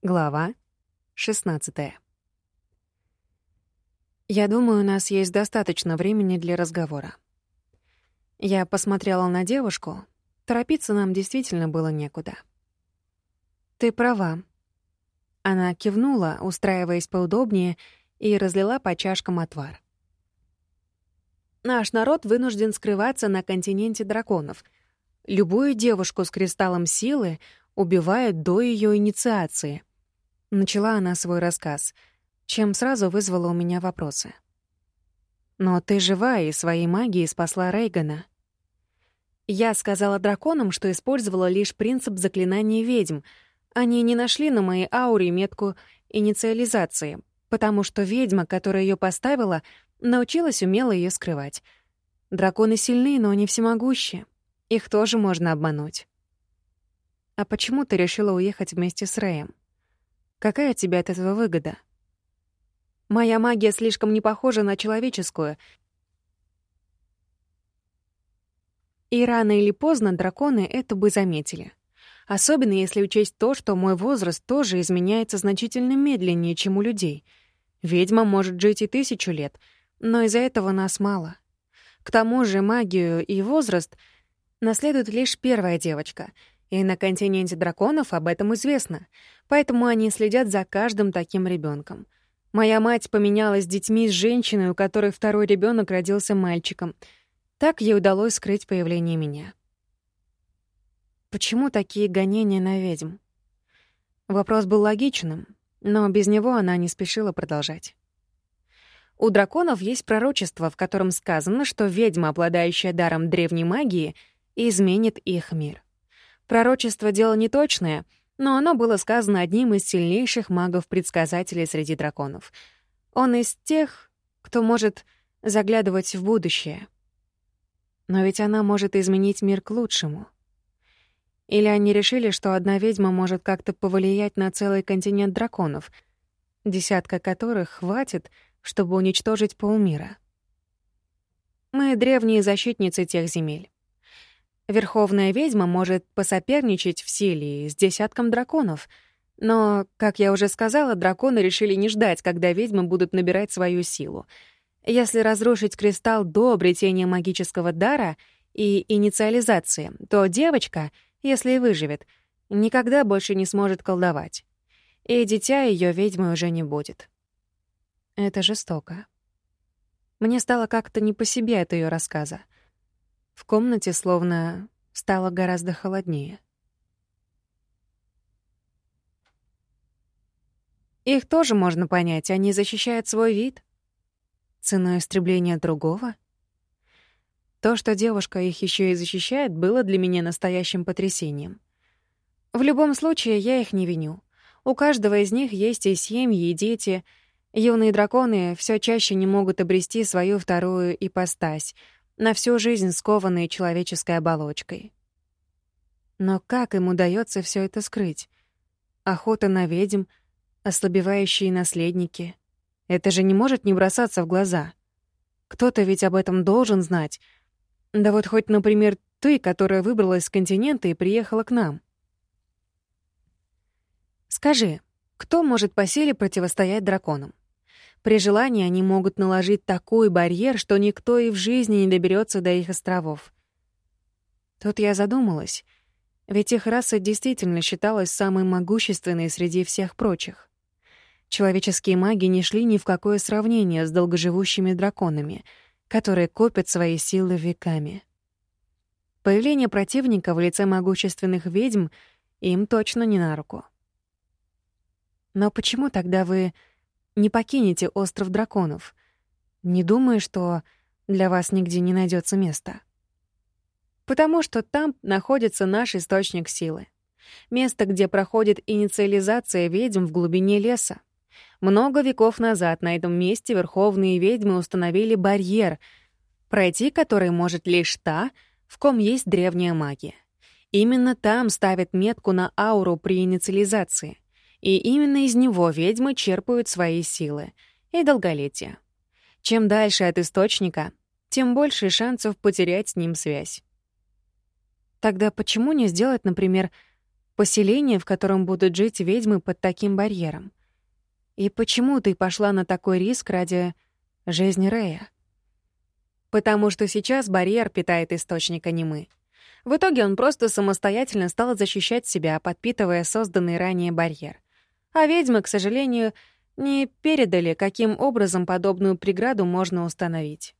Глава 16. Я думаю, у нас есть достаточно времени для разговора. Я посмотрела на девушку. Торопиться нам действительно было некуда. Ты права. Она кивнула, устраиваясь поудобнее, и разлила по чашкам отвар. Наш народ вынужден скрываться на континенте драконов. Любую девушку с кристаллом силы убивают до ее инициации — Начала она свой рассказ, чем сразу вызвала у меня вопросы. «Но ты жива и своей магией спасла Рейгана». Я сказала драконам, что использовала лишь принцип заклинания ведьм. Они не нашли на моей ауре метку инициализации, потому что ведьма, которая ее поставила, научилась умело ее скрывать. Драконы сильны, но не всемогущие. Их тоже можно обмануть. «А почему ты решила уехать вместе с Рэем?» Какая тебе от этого выгода? Моя магия слишком не похожа на человеческую. И рано или поздно драконы это бы заметили. Особенно если учесть то, что мой возраст тоже изменяется значительно медленнее, чем у людей. Ведьма может жить и тысячу лет, но из-за этого нас мало. К тому же магию и возраст наследует лишь первая девочка — и на континенте драконов об этом известно, поэтому они следят за каждым таким ребенком. Моя мать поменялась с детьми с женщиной, у которой второй ребенок родился мальчиком. Так ей удалось скрыть появление меня. Почему такие гонения на ведьм? Вопрос был логичным, но без него она не спешила продолжать. У драконов есть пророчество, в котором сказано, что ведьма, обладающая даром древней магии, изменит их мир. Пророчество — дело неточное, но оно было сказано одним из сильнейших магов-предсказателей среди драконов. Он из тех, кто может заглядывать в будущее. Но ведь она может изменить мир к лучшему. Или они решили, что одна ведьма может как-то повлиять на целый континент драконов, десятка которых хватит, чтобы уничтожить полмира. Мы — древние защитницы тех земель. Верховная ведьма может посоперничать в силе с десятком драконов. Но, как я уже сказала, драконы решили не ждать, когда ведьмы будут набирать свою силу. Если разрушить кристалл до обретения магического дара и инициализации, то девочка, если выживет, никогда больше не сможет колдовать. И дитя ее ведьмы уже не будет. Это жестоко. Мне стало как-то не по себе от ее рассказа. В комнате словно стало гораздо холоднее. Их тоже можно понять, они защищают свой вид. Ценой истребления другого? То, что девушка их еще и защищает, было для меня настоящим потрясением. В любом случае, я их не виню. У каждого из них есть и семьи, и дети. Юные драконы все чаще не могут обрести свою вторую ипостась — на всю жизнь скованные человеческой оболочкой. Но как им удается все это скрыть? Охота на ведьм, ослабевающие наследники. Это же не может не бросаться в глаза. Кто-то ведь об этом должен знать. Да вот хоть, например, ты, которая выбралась с континента и приехала к нам. Скажи, кто может по силе противостоять драконам? При желании они могут наложить такой барьер, что никто и в жизни не доберется до их островов. Тут я задумалась, ведь их раса действительно считалась самой могущественной среди всех прочих. Человеческие маги не шли ни в какое сравнение с долгоживущими драконами, которые копят свои силы веками. Появление противника в лице могущественных ведьм им точно не на руку. Но почему тогда вы не покинете остров драконов. Не думаю, что для вас нигде не найдется места. Потому что там находится наш источник силы. Место, где проходит инициализация ведьм в глубине леса. Много веков назад на этом месте верховные ведьмы установили барьер, пройти который может лишь та, в ком есть древняя магия. Именно там ставят метку на ауру при инициализации — и именно из него ведьмы черпают свои силы и долголетие. Чем дальше от источника, тем больше шансов потерять с ним связь. Тогда почему не сделать, например, Поселение, в котором будут жить ведьмы под таким барьером. И почему ты пошла на такой риск ради жизни Рея? Потому что сейчас барьер питает источник анимы. В итоге он просто самостоятельно стал защищать себя, подпитывая созданный ранее барьер. А ведьмы, к сожалению, не передали, каким образом подобную преграду можно установить.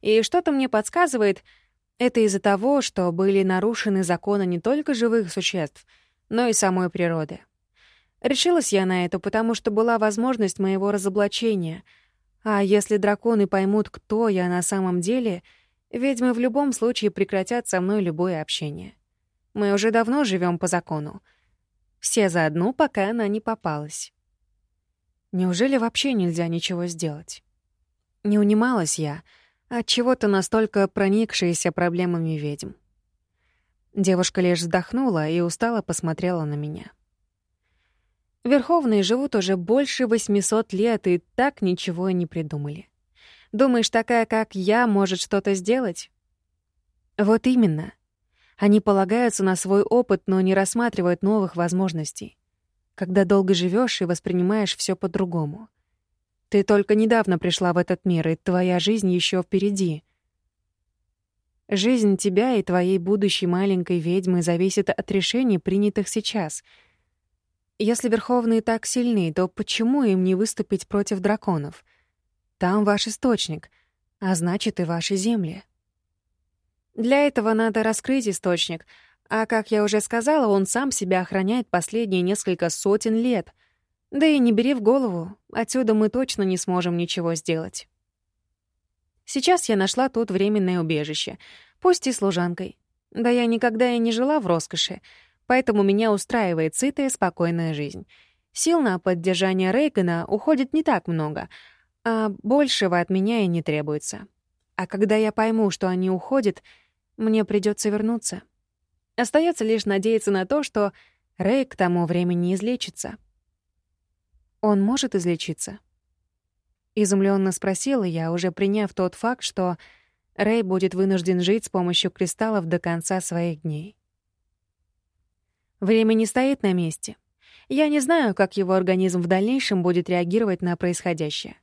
И что-то мне подсказывает, это из-за того, что были нарушены законы не только живых существ, но и самой природы. Решилась я на это, потому что была возможность моего разоблачения — а если драконы поймут, кто я на самом деле, ведьмы в любом случае прекратят со мной любое общение. Мы уже давно живем по закону. Все заодно, пока она не попалась. Неужели вообще нельзя ничего сделать? Не унималась я, от чего-то настолько проникшаяся проблемами ведьм. Девушка лишь вздохнула и устало посмотрела на меня. Верховные живут уже больше 800 лет и так ничего и не придумали. Думаешь, такая, как я, может что-то сделать? Вот именно. Они полагаются на свой опыт, но не рассматривают новых возможностей. Когда долго живешь и воспринимаешь все по-другому. Ты только недавно пришла в этот мир, и твоя жизнь еще впереди. Жизнь тебя и твоей будущей маленькой ведьмы зависит от решений, принятых сейчас — если Верховные так сильны, то почему им не выступить против драконов? Там ваш источник, а значит и ваши земли. Для этого надо раскрыть источник, а, как я уже сказала, он сам себя охраняет последние несколько сотен лет. Да и не бери в голову, отсюда мы точно не сможем ничего сделать. Сейчас я нашла тут временное убежище, пусть и служанкой. Да я никогда и не жила в роскоши, поэтому меня устраивает сытая, спокойная жизнь. Сил на поддержание Рейгана уходит не так много, а большего от меня и не требуется. А когда я пойму, что они уходят, мне придется вернуться. Остается лишь надеяться на то, что Рей к тому времени излечится. Он может излечиться? Изумленно спросила я, уже приняв тот факт, что Рэй будет вынужден жить с помощью кристаллов до конца своих дней. Время не стоит на месте. Я не знаю, как его организм в дальнейшем будет реагировать на происходящее.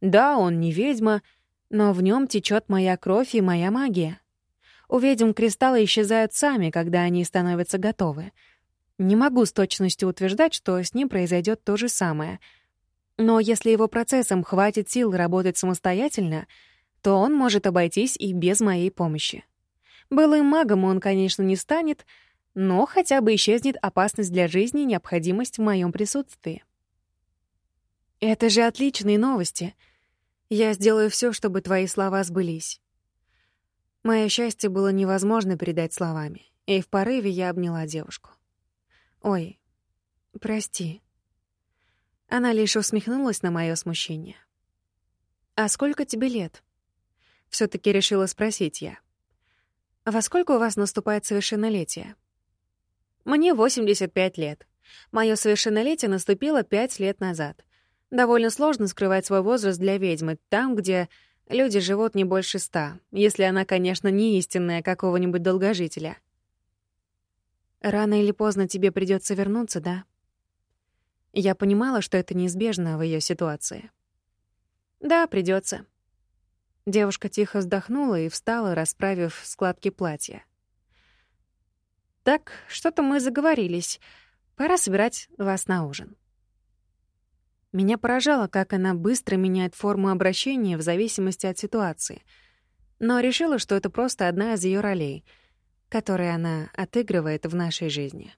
Да, он не ведьма, но в нем течет моя кровь и моя магия. У ведьм кристаллы исчезают сами, когда они становятся готовы. Не могу с точностью утверждать, что с ним произойдет то же самое. Но если его процессом хватит сил работать самостоятельно, то он может обойтись и без моей помощи. Былым магом он, конечно, не станет — но хотя бы исчезнет опасность для жизни и необходимость в моем присутствии. Это же отличные новости. Я сделаю все, чтобы твои слова сбылись. Мое счастье было невозможно передать словами, и в порыве я обняла девушку. «Ой, прости». Она лишь усмехнулась на мое смущение. «А сколько тебе лет?» все таки решила спросить я. «Во сколько у вас наступает совершеннолетие?» Мне 85 лет. Мое совершеннолетие наступило 5 лет назад. Довольно сложно скрывать свой возраст для ведьмы, там, где люди живут не больше ста, если она, конечно, не истинная какого-нибудь долгожителя. Рано или поздно тебе придется вернуться, да? Я понимала, что это неизбежно в ее ситуации. Да, придется. Девушка тихо вздохнула и встала, расправив складки платья. Так, что-то мы заговорились. Пора собирать вас на ужин. Меня поражало, как она быстро меняет форму обращения в зависимости от ситуации. Но решила, что это просто одна из ее ролей, которые она отыгрывает в нашей жизни.